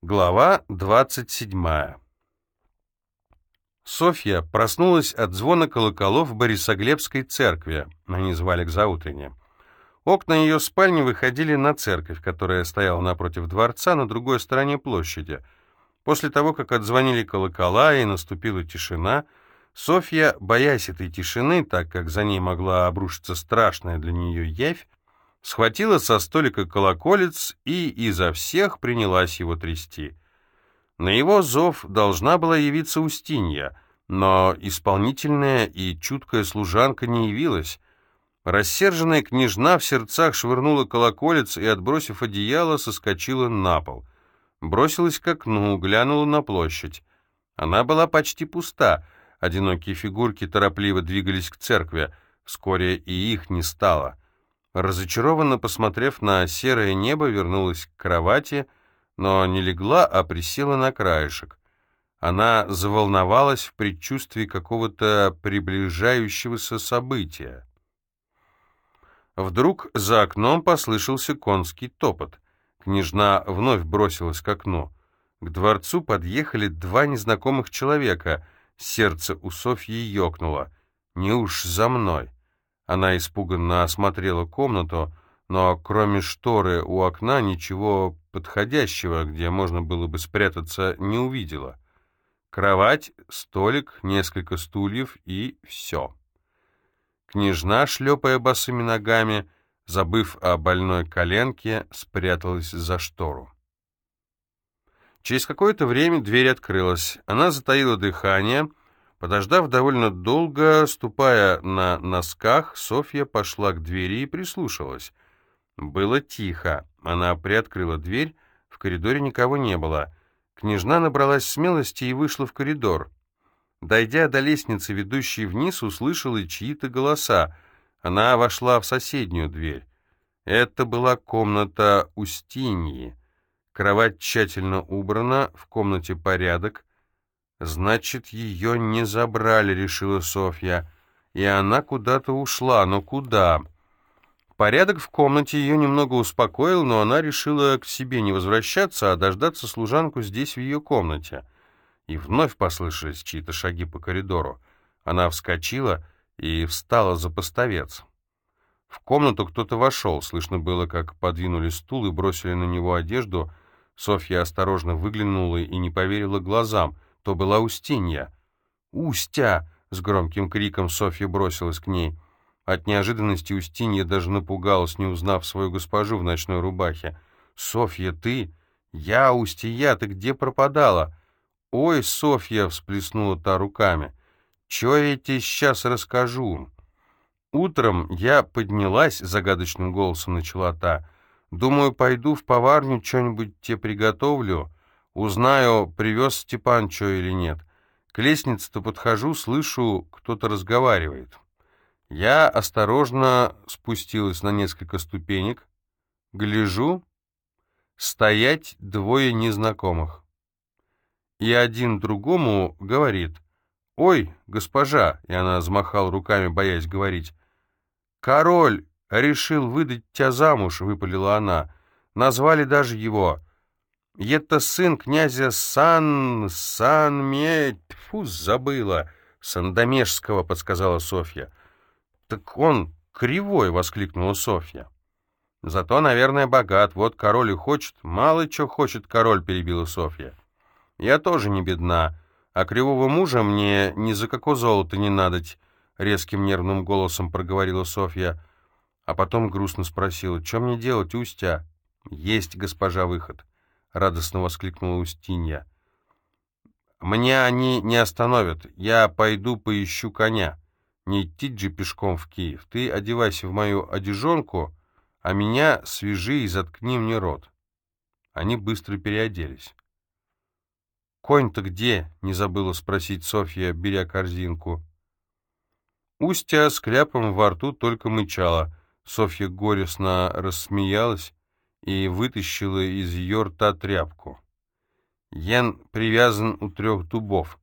Глава 27. Софья проснулась от звона колоколов в Борисоглебской церкви, они звали к заутрене. Окна ее спальни выходили на церковь, которая стояла напротив дворца на другой стороне площади. После того, как отзвонили колокола и наступила тишина, Софья, боясь этой тишины, так как за ней могла обрушиться страшная для нее явь, схватила со столика колоколец и изо всех принялась его трясти. На его зов должна была явиться Устинья, но исполнительная и чуткая служанка не явилась. Рассерженная княжна в сердцах швырнула колоколец и, отбросив одеяло, соскочила на пол. Бросилась к окну, глянула на площадь. Она была почти пуста, одинокие фигурки торопливо двигались к церкви, вскоре и их не стало — Разочарованно посмотрев на серое небо, вернулась к кровати, но не легла, а присела на краешек. Она заволновалась в предчувствии какого-то приближающегося события. Вдруг за окном послышался конский топот. Княжна вновь бросилась к окну. К дворцу подъехали два незнакомых человека. Сердце у Софьи ёкнуло. «Не уж за мной!» Она испуганно осмотрела комнату, но кроме шторы у окна ничего подходящего, где можно было бы спрятаться, не увидела. Кровать, столик, несколько стульев и все. Княжна, шлепая босыми ногами, забыв о больной коленке, спряталась за штору. Через какое-то время дверь открылась. Она затаила дыхание Подождав довольно долго, ступая на носках, Софья пошла к двери и прислушалась. Было тихо. Она приоткрыла дверь, в коридоре никого не было. Княжна набралась смелости и вышла в коридор. Дойдя до лестницы, ведущей вниз, услышала чьи-то голоса. Она вошла в соседнюю дверь. Это была комната Устиньи. Кровать тщательно убрана, в комнате порядок. «Значит, ее не забрали», — решила Софья. «И она куда-то ушла. Но куда?» Порядок в комнате ее немного успокоил, но она решила к себе не возвращаться, а дождаться служанку здесь, в ее комнате. И вновь послышались чьи-то шаги по коридору. Она вскочила и встала за поставец. В комнату кто-то вошел. Слышно было, как подвинули стул и бросили на него одежду. Софья осторожно выглянула и не поверила глазам — то была Устинья. «Устя!» — с громким криком Софья бросилась к ней. От неожиданности Устинья даже напугалась, не узнав свою госпожу в ночной рубахе. «Софья, ты? Я, Устья, ты где пропадала?» «Ой, Софья!» — всплеснула та руками. «Чё я тебе сейчас расскажу?» «Утром я поднялась», — загадочным голосом начала та. «Думаю, пойду в поварню, что-нибудь тебе приготовлю». Узнаю, привез Степан что или нет. К лестнице-то подхожу, слышу, кто-то разговаривает. Я осторожно спустилась на несколько ступенек, гляжу, стоять двое незнакомых. И один другому говорит, «Ой, госпожа!» — и она замахала руками, боясь говорить. «Король решил выдать тебя замуж», — выпалила она. «Назвали даже его. Это сын князя Сан... Санме... Фу, забыла. Сандомежского, подсказала Софья. Так он кривой, воскликнула Софья. Зато, наверное, богат. Вот король и хочет. Мало чего хочет король, перебила Софья. Я тоже не бедна. А кривого мужа мне ни за какое золото не надоть, резким нервным голосом проговорила Софья. А потом грустно спросила, что мне делать, Устя? Есть, госпожа, выход. — радостно воскликнула Устинья. «Мне они не остановят. Я пойду поищу коня. Не идти же пешком в Киев. Ты одевайся в мою одежонку, а меня свяжи и заткни мне рот». Они быстро переоделись. «Конь-то где?» — не забыла спросить Софья, беря корзинку. Устья с кляпом во рту только мычала. Софья горестно рассмеялась и вытащила из ее рта тряпку. Ян привязан у трех дубов.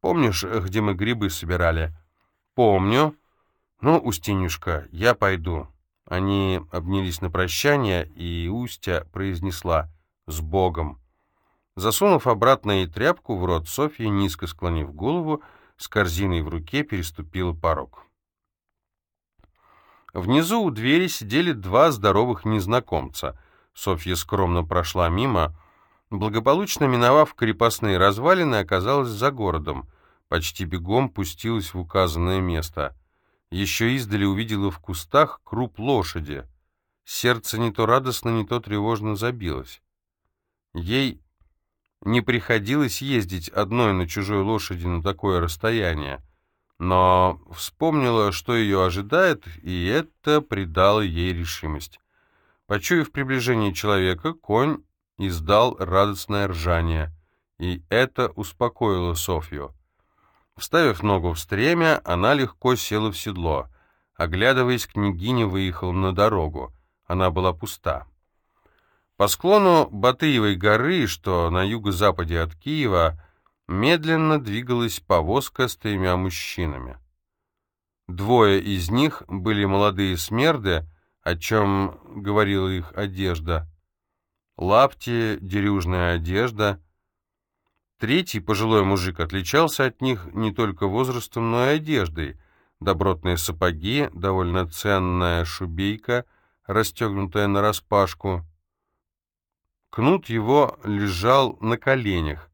Помнишь, где мы грибы собирали? Помню. Ну, Устинюшка, я пойду. Они обнялись на прощание, и Устя произнесла «С Богом!». Засунув обратно и тряпку в рот, Софья, низко склонив голову, с корзиной в руке переступила порог. Внизу у двери сидели два здоровых незнакомца. Софья скромно прошла мимо, благополучно миновав крепостные развалины, оказалась за городом. Почти бегом пустилась в указанное место. Еще издали увидела в кустах круп лошади. Сердце не то радостно, не то тревожно забилось. Ей не приходилось ездить одной на чужой лошади на такое расстояние но вспомнила, что ее ожидает, и это придало ей решимость. Почуяв приближение человека, конь издал радостное ржание, и это успокоило Софью. Вставив ногу в стремя, она легко села в седло. Оглядываясь, княгиня выехала на дорогу. Она была пуста. По склону Батыевой горы, что на юго-западе от Киева, медленно двигалась повозка с тремя мужчинами. Двое из них были молодые смерды, о чем говорила их одежда. Лапти, дерюжная одежда. Третий, пожилой мужик, отличался от них не только возрастом, но и одеждой. Добротные сапоги, довольно ценная шубейка, расстегнутая нараспашку. Кнут его лежал на коленях,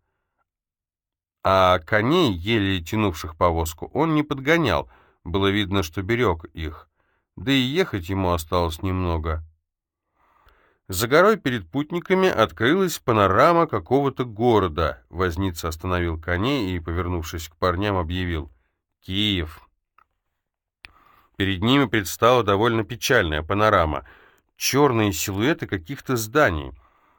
а коней, еле тянувших повозку, он не подгонял, было видно, что берег их, да и ехать ему осталось немного. За горой перед путниками открылась панорама какого-то города. Возница остановил коней и, повернувшись к парням, объявил «Киев». Перед ними предстала довольно печальная панорама. Черные силуэты каких-то зданий.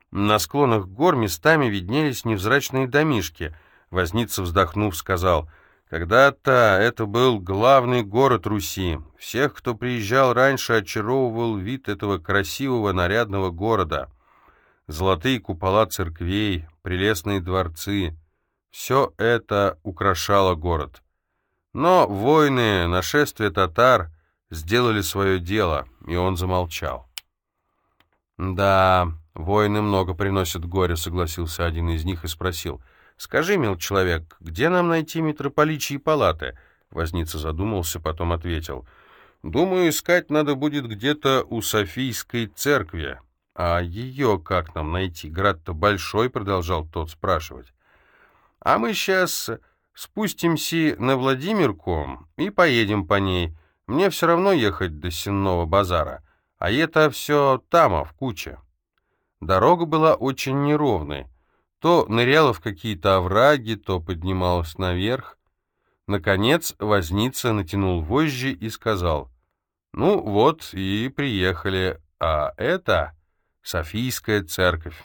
На склонах гор местами виднелись невзрачные домишки — Возница, вздохнув, сказал, «Когда-то это был главный город Руси. Всех, кто приезжал раньше, очаровывал вид этого красивого нарядного города. Золотые купола церквей, прелестные дворцы — все это украшало город. Но войны, нашествие татар сделали свое дело, и он замолчал. «Да, войны много приносят горе», — согласился один из них и спросил — «Скажи, мил человек, где нам найти митрополичьи палаты?» Возница задумался, потом ответил. «Думаю, искать надо будет где-то у Софийской церкви». «А ее как нам найти? Град-то большой», — продолжал тот спрашивать. «А мы сейчас спустимся на Владимирку и поедем по ней. Мне все равно ехать до Сенного базара, а это все там, в куче». Дорога была очень неровной. То ныряла в какие-то овраги, то поднималась наверх. Наконец возница натянул вожжи и сказал, «Ну вот и приехали, а это Софийская церковь».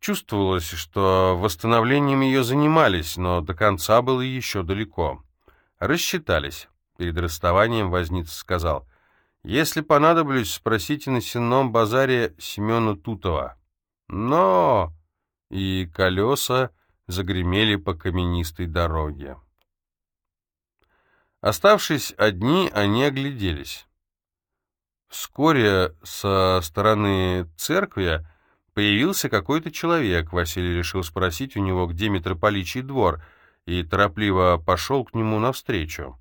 Чувствовалось, что восстановлением ее занимались, но до конца было еще далеко. Рассчитались. Перед расставанием возница сказал, «Если понадоблюсь, спросите на сенном базаре Семена Тутова». «Но...» и колеса загремели по каменистой дороге. Оставшись одни, они огляделись. Вскоре со стороны церкви появился какой-то человек. Василий решил спросить у него, где митрополичий двор, и торопливо пошел к нему навстречу.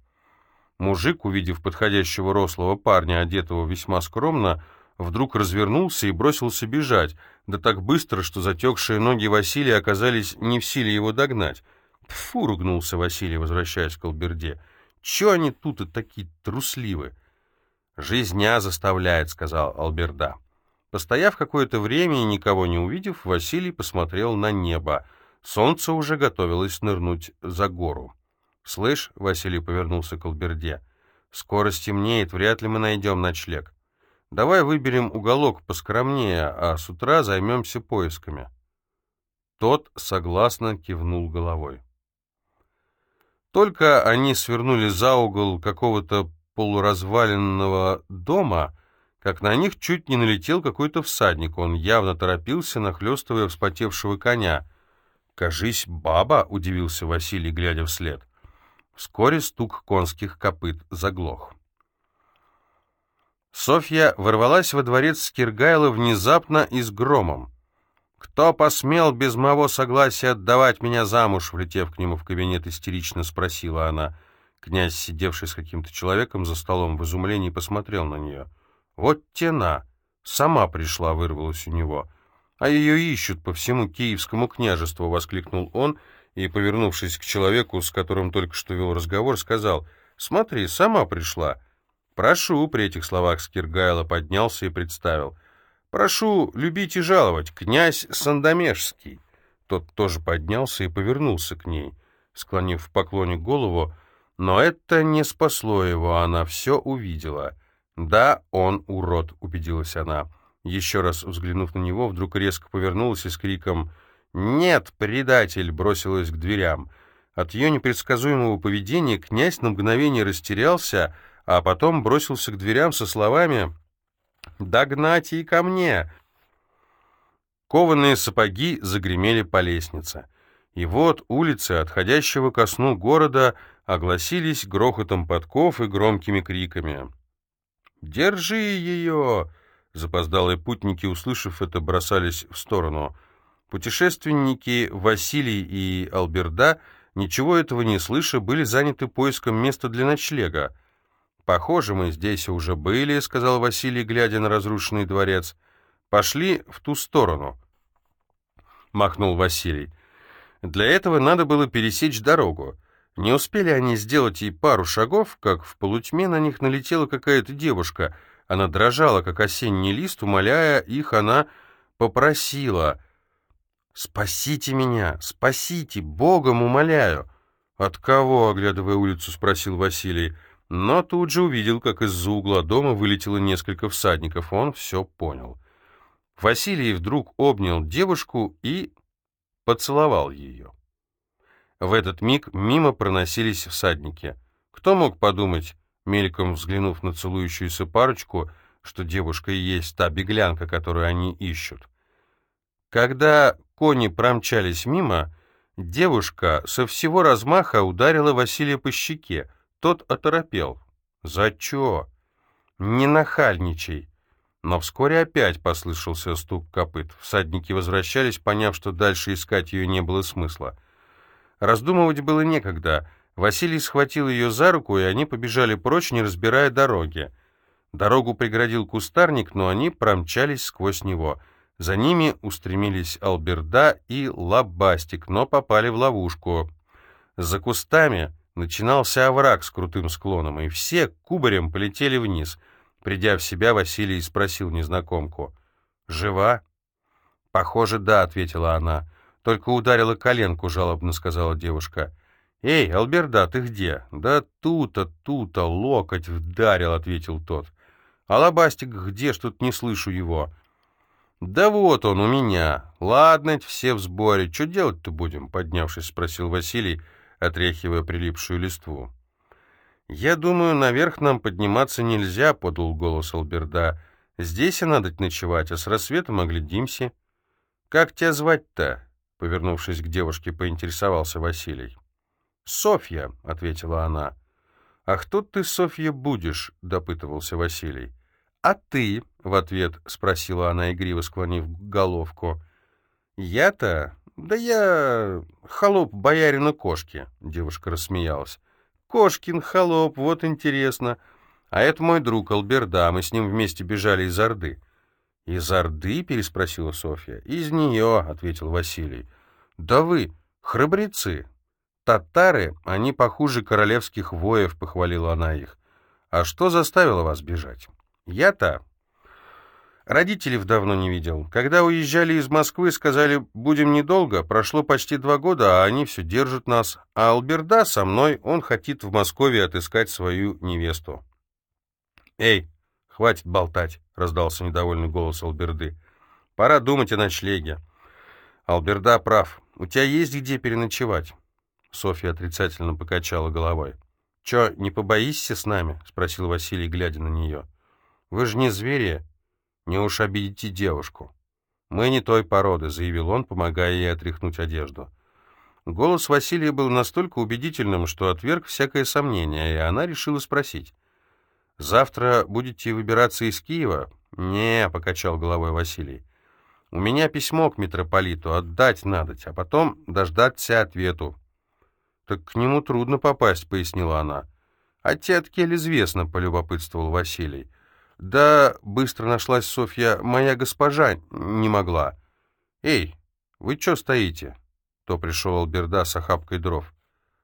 Мужик, увидев подходящего рослого парня, одетого весьма скромно, вдруг развернулся и бросился бежать, да так быстро, что затекшие ноги Василия оказались не в силе его догнать. «Тьфу!» — ругнулся Василий, возвращаясь к Алберде. «Чего они тут и такие трусливы?» «Жизня заставляет», — сказал Алберда. Постояв какое-то время и никого не увидев, Василий посмотрел на небо. Солнце уже готовилось нырнуть за гору. «Слышь», — Василий повернулся к Алберде, — «скоро стемнеет, вряд ли мы найдем ночлег. Давай выберем уголок поскромнее, а с утра займемся поисками». Тот согласно кивнул головой. Только они свернули за угол какого-то полуразваленного дома, как на них чуть не налетел какой-то всадник. Он явно торопился, нахлестывая вспотевшего коня. «Кажись, баба!» — удивился Василий, глядя вслед. Вскоре стук конских копыт заглох. Софья ворвалась во дворец Скиргайла внезапно и с громом. «Кто посмел без моего согласия отдавать меня замуж?» Влетев к нему в кабинет, истерично спросила она. Князь, сидевший с каким-то человеком за столом, в изумлении посмотрел на нее. «Вот тена! Сама пришла!» — вырвалась у него. «А ее ищут по всему Киевскому княжеству!» — воскликнул он и, повернувшись к человеку, с которым только что вел разговор, сказал, «Смотри, сама пришла!» «Прошу!» — при этих словах Скиргайло поднялся и представил. «Прошу любить и жаловать, князь Сандомежский!» Тот тоже поднялся и повернулся к ней, склонив в поклоне голову, но это не спасло его, она все увидела. «Да, он урод», — убедилась она. Еще раз взглянув на него, вдруг резко повернулась и с криком «Нет, предатель!» бросилась к дверям. От ее непредсказуемого поведения князь на мгновение растерялся, а потом бросился к дверям со словами «Догнать и ко мне!». Кованые сапоги загремели по лестнице. И вот улицы, отходящего ко сну города, огласились грохотом подков и громкими криками. «Держи ее!» Запоздалые путники, услышав это, бросались в сторону. Путешественники Василий и Алберда, ничего этого не слыша, были заняты поиском места для ночлега. «Похоже, мы здесь уже были», — сказал Василий, глядя на разрушенный дворец. «Пошли в ту сторону», — махнул Василий. «Для этого надо было пересечь дорогу. Не успели они сделать и пару шагов, как в полутьме на них налетела какая-то девушка. Она дрожала, как осенний лист, умоляя их, она попросила «Спасите меня! Спасите! Богом умоляю!» «От кого?» — оглядывая улицу, спросил Василий. Но тут же увидел, как из-за угла дома вылетело несколько всадников. Он все понял. Василий вдруг обнял девушку и поцеловал ее. В этот миг мимо проносились всадники. Кто мог подумать, мельком взглянув на целующуюся парочку, что девушка и есть та беглянка, которую они ищут. Когда кони промчались мимо, девушка со всего размаха ударила Василия по щеке. Тот оторопел. «За чё?» «Не нахальничай!» Но вскоре опять послышался стук копыт. Всадники возвращались, поняв, что дальше искать ее не было смысла. Раздумывать было некогда. Василий схватил ее за руку, и они побежали прочь, не разбирая дороги. Дорогу преградил кустарник, но они промчались сквозь него. За ними устремились Алберда и Лабастик, но попали в ловушку. За кустами начинался овраг с крутым склоном, и все кубарем полетели вниз. Придя в себя, Василий спросил незнакомку. «Жива?» «Похоже, да», — ответила она. Только ударила коленку, жалобно сказала девушка. «Эй, Алберда, ты где?» «Да тут-то, тут-то, локоть вдарил», — ответил тот. «А лобастик где? Что-то не слышу его». «Да вот он у меня. Ладно, все в сборе. Что делать-то будем?» — поднявшись, спросил Василий, отряхивая прилипшую листву. «Я думаю, наверх нам подниматься нельзя», — подул голос Алберда. «Здесь и надо ночевать, а с рассветом оглядимся». «Как тебя звать-то?» Повернувшись к девушке, поинтересовался Василий. «Софья», — ответила она. «А кто ты, Софья, будешь?» — допытывался Василий. «А ты?» — в ответ спросила она, игриво склонив головку. «Я-то? Да я холоп боярина кошки», — девушка рассмеялась. «Кошкин холоп, вот интересно. А это мой друг Алберда, мы с ним вместе бежали из Орды». «Из Орды?» — переспросила Софья. «Из нее», — ответил Василий. «Да вы, храбрецы! Татары, они похуже королевских воев», — похвалила она их. «А что заставило вас бежать?» «Я-то...» Родителей давно не видел. Когда уезжали из Москвы, сказали, будем недолго, прошло почти два года, а они все держат нас. А Алберда со мной, он хотит в Москве отыскать свою невесту. «Эй, хватит болтать!» — раздался недовольный голос Алберды. «Пора думать о ночлеге». Алберда прав. У тебя есть где переночевать?» Софья отрицательно покачала головой. «Чё, не побоишься с нами?» — спросил Василий, глядя на нее. «Вы же не звери. Не уж обидите девушку». «Мы не той породы», — заявил он, помогая ей отряхнуть одежду. Голос Василия был настолько убедительным, что отверг всякое сомнение, и она решила спросить. «Завтра будете выбираться из Киева?» «Не», — покачал головой Василий. У меня письмо к митрополиту, отдать надо, а потом дождаться ответу. «Так к нему трудно попасть», — пояснила она. «А тебе откель известно», — полюбопытствовал Василий. «Да, быстро нашлась Софья, моя госпожа не могла». «Эй, вы чё стоите?» То пришел Алберда с охапкой дров.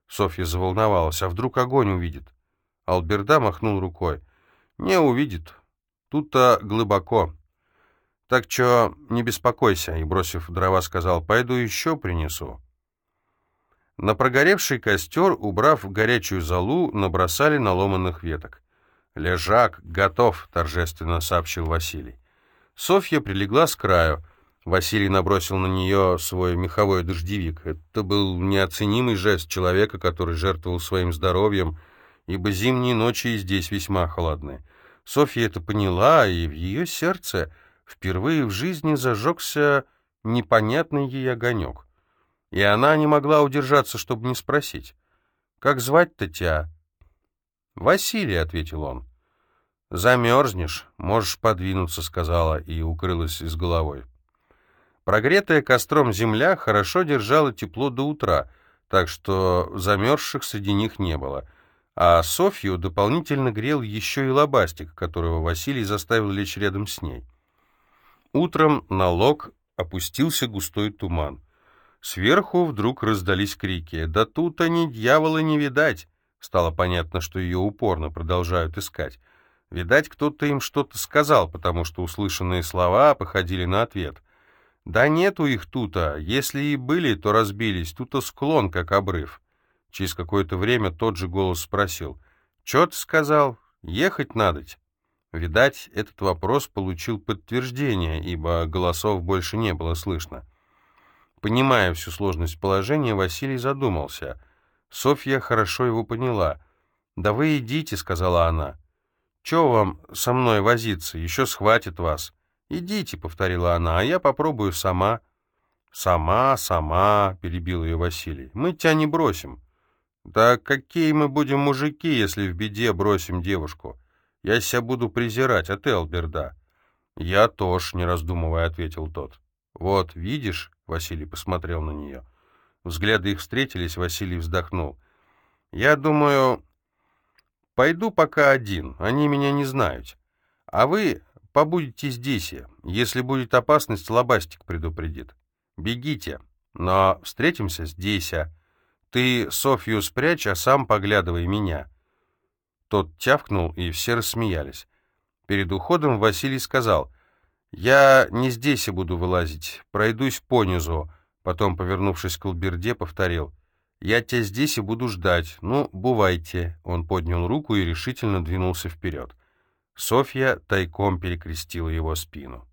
Софья заволновалась. «А вдруг огонь увидит?» Алберда махнул рукой. «Не увидит. Тут-то глубоко. Так чё, не беспокойся», и, бросив дрова, сказал, «пойду еще принесу». На прогоревший костер, убрав горячую золу, набросали наломанных веток. «Лежак готов», — торжественно сообщил Василий. Софья прилегла с краю. Василий набросил на нее свой меховой дождевик. Это был неоценимый жест человека, который жертвовал своим здоровьем, ибо зимние ночи здесь весьма холодны. Софья это поняла, и в ее сердце впервые в жизни зажегся непонятный ей огонек. И она не могла удержаться, чтобы не спросить. «Как звать-то тебя?» «Василий», — ответил он. «Замерзнешь, можешь подвинуться», — сказала и укрылась с головой. Прогретая костром земля хорошо держала тепло до утра, так что замерзших среди них не было. А Софью дополнительно грел еще и лобастик, которого Василий заставил лечь рядом с ней. Утром на лог опустился густой туман. Сверху вдруг раздались крики. «Да тут они дьявола не видать!» Стало понятно, что ее упорно продолжают искать. Видать, кто-то им что-то сказал, потому что услышанные слова походили на ответ. «Да нету их тута. Если и были, то разбились. Тута склон, как обрыв». Через какое-то время тот же голос спросил. «Чё ты сказал? Ехать надоть?» Видать, этот вопрос получил подтверждение, ибо голосов больше не было слышно. Понимая всю сложность положения, Василий задумался. Софья хорошо его поняла. «Да вы идите», — сказала она. «Чего вам со мной возиться? Еще схватит вас». «Идите», — повторила она, — «а я попробую сама». «Сама, сама», — перебил ее Василий. «Мы тебя не бросим». «Да какие мы будем мужики, если в беде бросим девушку? Я себя буду презирать, а ты, Алберда?» «Я тоже», — не раздумывая, ответил тот. «Вот, видишь?» — Василий посмотрел на нее. Взгляды их встретились, Василий вздохнул. «Я думаю, пойду пока один, они меня не знают. А вы побудете здесь, если будет опасность, лобастик предупредит. Бегите, но встретимся здесь, ты Софью спрячь, а сам поглядывай меня». Тот тявкнул, и все рассмеялись. Перед уходом Василий сказал — «Я не здесь и буду вылазить, пройдусь понизу», потом, повернувшись к Алберде, повторил. «Я тебя здесь и буду ждать. Ну, бывайте». Он поднял руку и решительно двинулся вперед. Софья тайком перекрестила его спину.